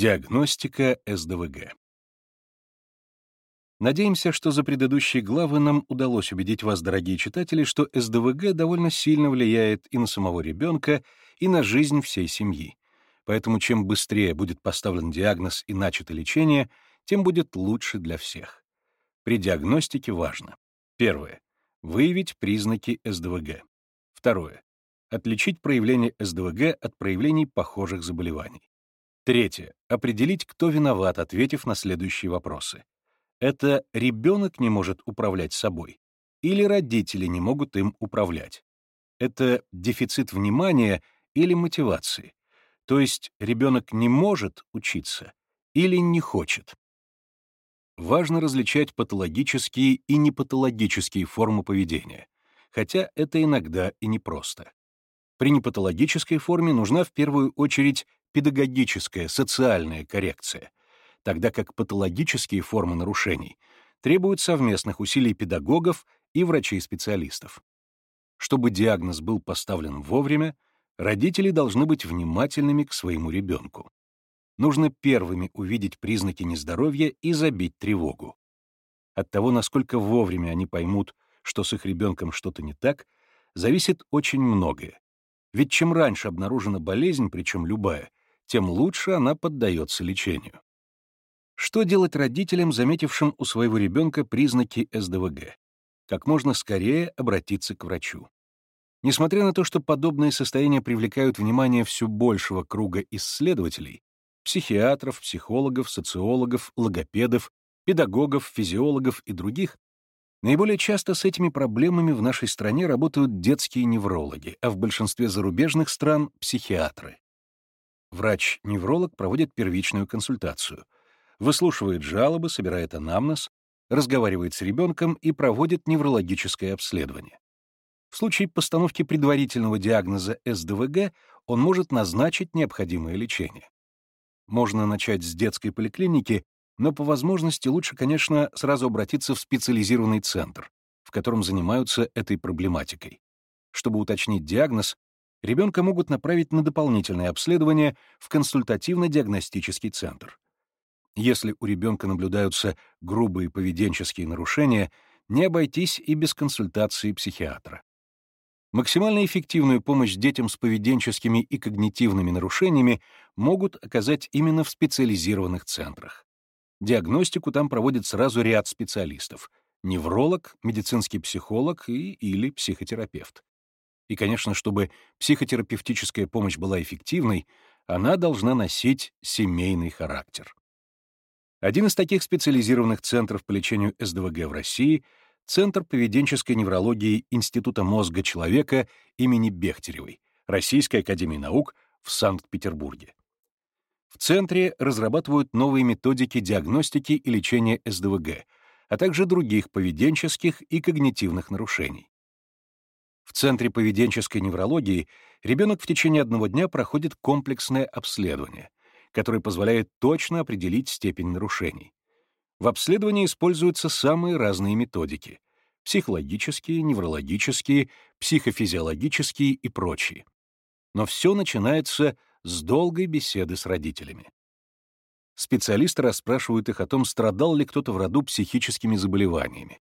Диагностика СДВГ. Надеемся, что за предыдущие главы нам удалось убедить вас, дорогие читатели, что СДВГ довольно сильно влияет и на самого ребенка, и на жизнь всей семьи. Поэтому чем быстрее будет поставлен диагноз и начато лечение, тем будет лучше для всех. При диагностике важно. Первое. Выявить признаки СДВГ. Второе. Отличить проявления СДВГ от проявлений похожих заболеваний. Третье. Определить, кто виноват, ответив на следующие вопросы. Это ребенок не может управлять собой или родители не могут им управлять. Это дефицит внимания или мотивации. То есть ребенок не может учиться или не хочет. Важно различать патологические и непатологические формы поведения, хотя это иногда и непросто. При непатологической форме нужна в первую очередь педагогическая, социальная коррекция, тогда как патологические формы нарушений требуют совместных усилий педагогов и врачей-специалистов. Чтобы диагноз был поставлен вовремя, родители должны быть внимательными к своему ребенку. Нужно первыми увидеть признаки нездоровья и забить тревогу. От того, насколько вовремя они поймут, что с их ребенком что-то не так, зависит очень многое. Ведь чем раньше обнаружена болезнь, причем любая, тем лучше она поддается лечению. Что делать родителям, заметившим у своего ребенка признаки СДВГ? Как можно скорее обратиться к врачу. Несмотря на то, что подобные состояния привлекают внимание все большего круга исследователей, психиатров, психологов, социологов, логопедов, педагогов, физиологов и других, наиболее часто с этими проблемами в нашей стране работают детские неврологи, а в большинстве зарубежных стран — психиатры. Врач-невролог проводит первичную консультацию, выслушивает жалобы, собирает анамнез, разговаривает с ребенком и проводит неврологическое обследование. В случае постановки предварительного диагноза СДВГ он может назначить необходимое лечение. Можно начать с детской поликлиники, но по возможности лучше, конечно, сразу обратиться в специализированный центр, в котором занимаются этой проблематикой. Чтобы уточнить диагноз, ребенка могут направить на дополнительное обследование в консультативно-диагностический центр. Если у ребенка наблюдаются грубые поведенческие нарушения, не обойтись и без консультации психиатра. Максимально эффективную помощь детям с поведенческими и когнитивными нарушениями могут оказать именно в специализированных центрах. Диагностику там проводит сразу ряд специалистов — невролог, медицинский психолог и или психотерапевт. И, конечно, чтобы психотерапевтическая помощь была эффективной, она должна носить семейный характер. Один из таких специализированных центров по лечению СДВГ в России — Центр поведенческой неврологии Института мозга человека имени Бехтеревой, Российской академии наук в Санкт-Петербурге. В центре разрабатывают новые методики диагностики и лечения СДВГ, а также других поведенческих и когнитивных нарушений. В Центре поведенческой неврологии ребенок в течение одного дня проходит комплексное обследование, которое позволяет точно определить степень нарушений. В обследовании используются самые разные методики — психологические, неврологические, психофизиологические и прочие. Но все начинается с долгой беседы с родителями. Специалисты расспрашивают их о том, страдал ли кто-то в роду психическими заболеваниями,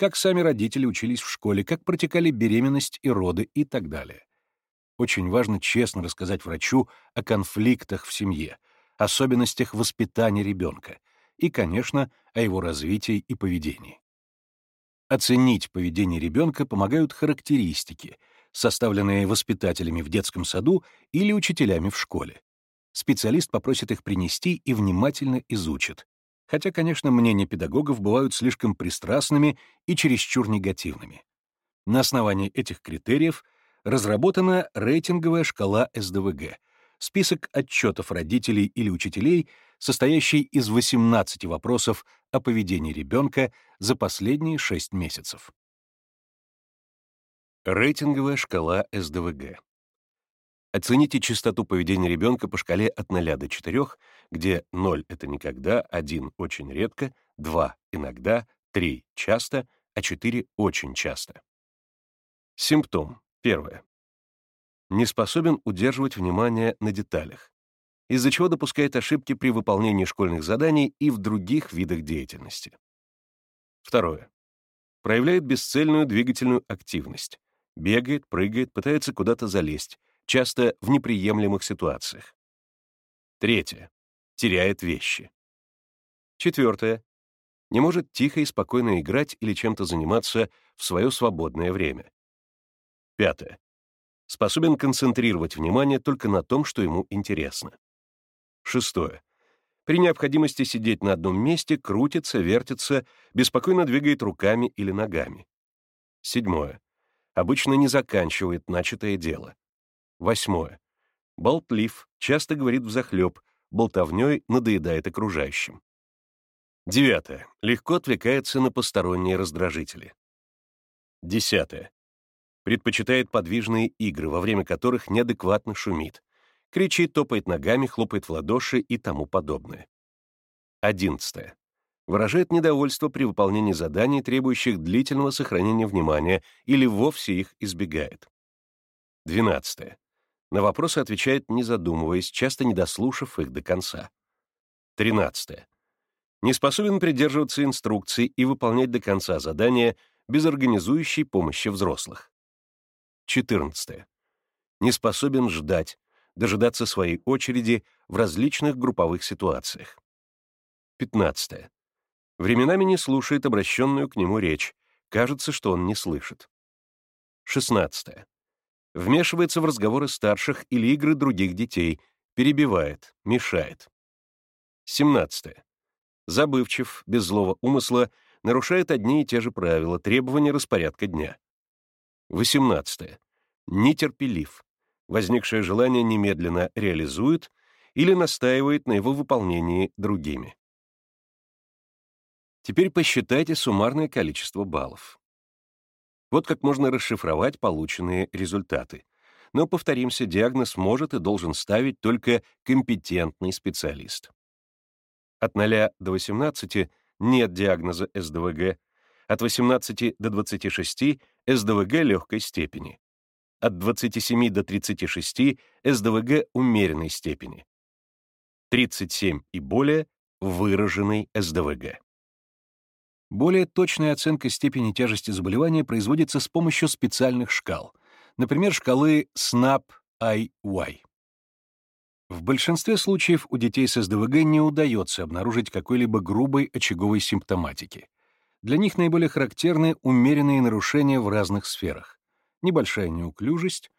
как сами родители учились в школе, как протекали беременность и роды и так далее. Очень важно честно рассказать врачу о конфликтах в семье, особенностях воспитания ребенка и, конечно, о его развитии и поведении. Оценить поведение ребенка помогают характеристики, составленные воспитателями в детском саду или учителями в школе. Специалист попросит их принести и внимательно изучит, хотя, конечно, мнения педагогов бывают слишком пристрастными и чересчур негативными. На основании этих критериев разработана рейтинговая шкала СДВГ, список отчетов родителей или учителей, состоящий из 18 вопросов о поведении ребенка за последние 6 месяцев. Рейтинговая шкала СДВГ. Оцените частоту поведения ребенка по шкале от 0 до 4, где 0 — это никогда, 1 — очень редко, 2 — иногда, 3 — часто, а 4 — очень часто. Симптом. Первое. Не способен удерживать внимание на деталях. из-за чего допускает ошибки при выполнении школьных заданий и в других видах деятельности. Второе. Проявляет бесцельную двигательную активность. Бегает, прыгает, пытается куда-то залезть, часто в неприемлемых ситуациях. Третье. Теряет вещи. Четвертое. Не может тихо и спокойно играть или чем-то заниматься в свое свободное время. Пятое. Способен концентрировать внимание только на том, что ему интересно. Шестое. При необходимости сидеть на одном месте, крутится, вертится, беспокойно двигает руками или ногами. Седьмое. Обычно не заканчивает начатое дело. Восьмое. Болтлив, часто говорит взахлеб, болтовней надоедает окружающим. Девятое. Легко отвлекается на посторонние раздражители. Десятое. Предпочитает подвижные игры, во время которых неадекватно шумит, кричит, топает ногами, хлопает в ладоши и тому подобное. Одиннадцатое. Выражает недовольство при выполнении заданий, требующих длительного сохранения внимания, или вовсе их избегает. Двенадцатое. На вопросы отвечает, не задумываясь, часто не дослушав их до конца. Тринадцатое. Не способен придерживаться инструкций и выполнять до конца задания без организующей помощи взрослых. 14. Не способен ждать, дожидаться своей очереди в различных групповых ситуациях. 15. Временами не слушает обращенную к нему речь, кажется, что он не слышит. 16. Вмешивается в разговоры старших или игры других детей, перебивает, мешает. 17. Забывчив, без злого умысла, нарушает одни и те же правила, требования распорядка дня. 18. Нетерпелив. Возникшее желание немедленно реализует или настаивает на его выполнении другими. Теперь посчитайте суммарное количество баллов. Вот как можно расшифровать полученные результаты. Но, повторимся, диагноз может и должен ставить только компетентный специалист. От 0 до 18 нет диагноза СДВГ, от 18 до 26 СДВГ легкой степени, от 27 до 36 СДВГ умеренной степени, 37 и более выраженный СДВГ. Более точная оценка степени тяжести заболевания производится с помощью специальных шкал, например, шкалы SNAP-IY. В большинстве случаев у детей с СДВГ не удается обнаружить какой-либо грубой очаговой симптоматики. Для них наиболее характерны умеренные нарушения в разных сферах. Небольшая неуклюжесть,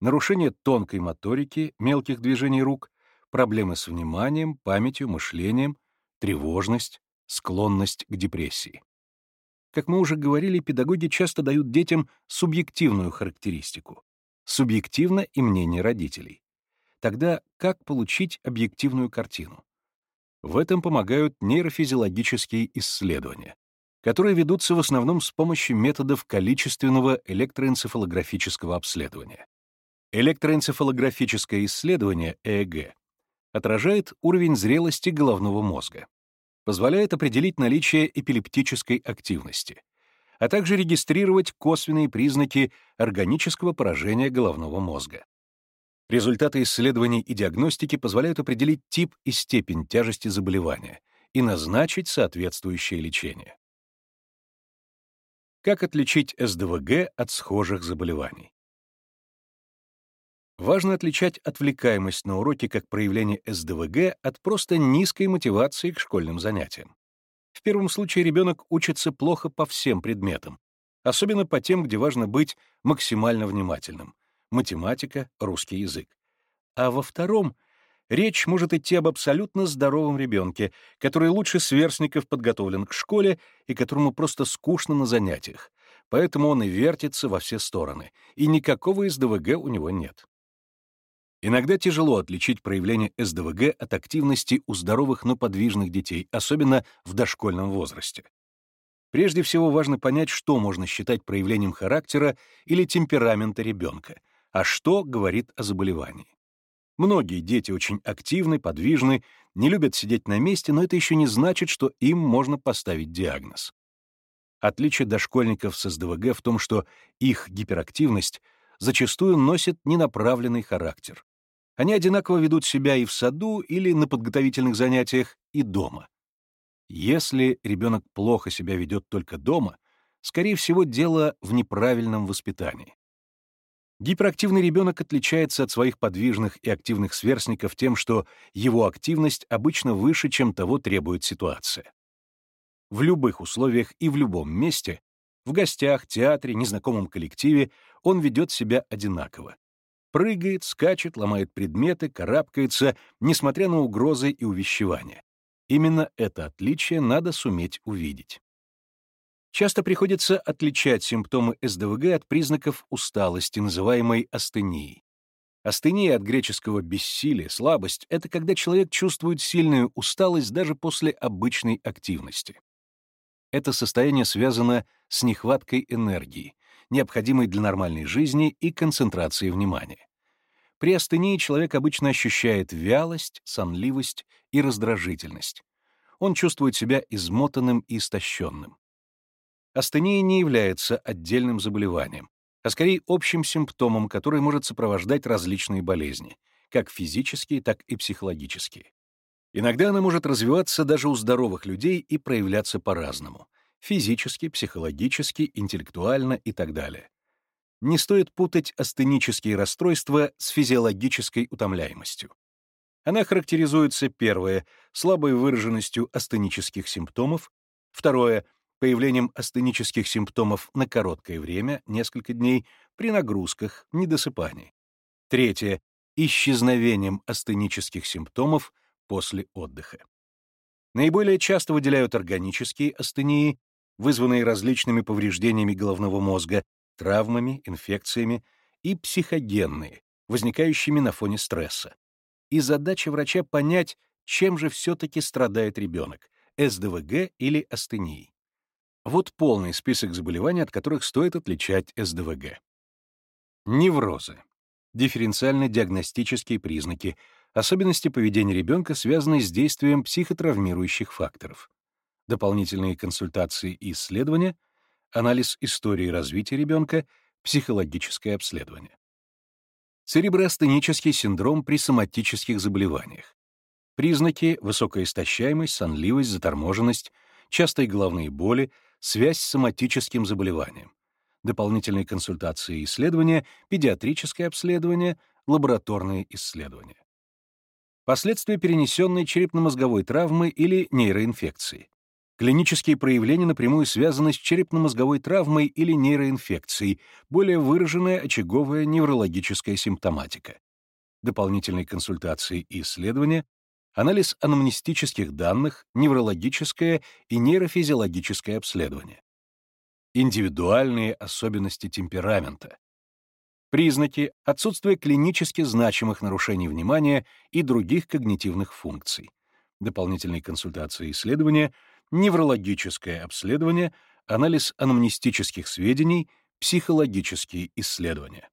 нарушение тонкой моторики, мелких движений рук, проблемы с вниманием, памятью, мышлением, тревожность, склонность к депрессии. Как мы уже говорили, педагоги часто дают детям субъективную характеристику. Субъективно и мнение родителей. Тогда как получить объективную картину? В этом помогают нейрофизиологические исследования, которые ведутся в основном с помощью методов количественного электроэнцефалографического обследования. Электроэнцефалографическое исследование, ЭЭГ, отражает уровень зрелости головного мозга, позволяет определить наличие эпилептической активности, а также регистрировать косвенные признаки органического поражения головного мозга. Результаты исследований и диагностики позволяют определить тип и степень тяжести заболевания и назначить соответствующее лечение. Как отличить СДВГ от схожих заболеваний? Важно отличать отвлекаемость на уроке как проявление СДВГ от просто низкой мотивации к школьным занятиям. В первом случае ребенок учится плохо по всем предметам, особенно по тем, где важно быть максимально внимательным — математика, русский язык. А во втором речь может идти об абсолютно здоровом ребенке, который лучше сверстников подготовлен к школе и которому просто скучно на занятиях, поэтому он и вертится во все стороны, и никакого СДВГ у него нет. Иногда тяжело отличить проявление СДВГ от активности у здоровых, но подвижных детей, особенно в дошкольном возрасте. Прежде всего важно понять, что можно считать проявлением характера или темперамента ребенка, а что говорит о заболевании. Многие дети очень активны, подвижны, не любят сидеть на месте, но это еще не значит, что им можно поставить диагноз. Отличие дошкольников с СДВГ в том, что их гиперактивность зачастую носит ненаправленный характер. Они одинаково ведут себя и в саду, или на подготовительных занятиях, и дома. Если ребенок плохо себя ведет только дома, скорее всего, дело в неправильном воспитании. Гиперактивный ребенок отличается от своих подвижных и активных сверстников тем, что его активность обычно выше, чем того требует ситуация. В любых условиях и в любом месте, в гостях, театре, незнакомом коллективе, он ведет себя одинаково. Прыгает, скачет, ломает предметы, карабкается, несмотря на угрозы и увещевания. Именно это отличие надо суметь увидеть. Часто приходится отличать симптомы СДВГ от признаков усталости, называемой астенией. Астения от греческого «бессилие», «слабость» — это когда человек чувствует сильную усталость даже после обычной активности. Это состояние связано с нехваткой энергии, необходимой для нормальной жизни и концентрации внимания. При астении человек обычно ощущает вялость, сонливость и раздражительность. Он чувствует себя измотанным и истощенным. Астения не является отдельным заболеванием, а скорее общим симптомом, который может сопровождать различные болезни, как физические, так и психологические. Иногда она может развиваться даже у здоровых людей и проявляться по-разному — физически, психологически, интеллектуально и так далее не стоит путать астенические расстройства с физиологической утомляемостью. Она характеризуется, первое, слабой выраженностью астенических симптомов, второе, появлением астенических симптомов на короткое время, несколько дней, при нагрузках, недосыпании. Третье, исчезновением астенических симптомов после отдыха. Наиболее часто выделяют органические астении, вызванные различными повреждениями головного мозга, травмами, инфекциями и психогенные, возникающими на фоне стресса. И задача врача понять, чем же все-таки страдает ребенок — СДВГ или астенией. Вот полный список заболеваний, от которых стоит отличать СДВГ. Неврозы. Дифференциально-диагностические признаки, особенности поведения ребенка, связанные с действием психотравмирующих факторов. Дополнительные консультации и исследования, анализ истории развития ребенка, психологическое обследование. Церебростенический синдром при соматических заболеваниях. Признаки — высокая истощаемость, сонливость, заторможенность, частые головные боли, связь с соматическим заболеванием. Дополнительные консультации и исследования, педиатрическое обследование, лабораторные исследования. Последствия перенесенной черепно-мозговой травмы или нейроинфекции. Клинические проявления напрямую связаны с черепно-мозговой травмой или нейроинфекцией, более выраженная очаговая неврологическая симптоматика. Дополнительные консультации и исследования, анализ анамнестических данных, неврологическое и нейрофизиологическое обследование. Индивидуальные особенности темперамента. Признаки — отсутствие клинически значимых нарушений внимания и других когнитивных функций. Дополнительные консультации и исследования — неврологическое обследование, анализ анамнестических сведений, психологические исследования.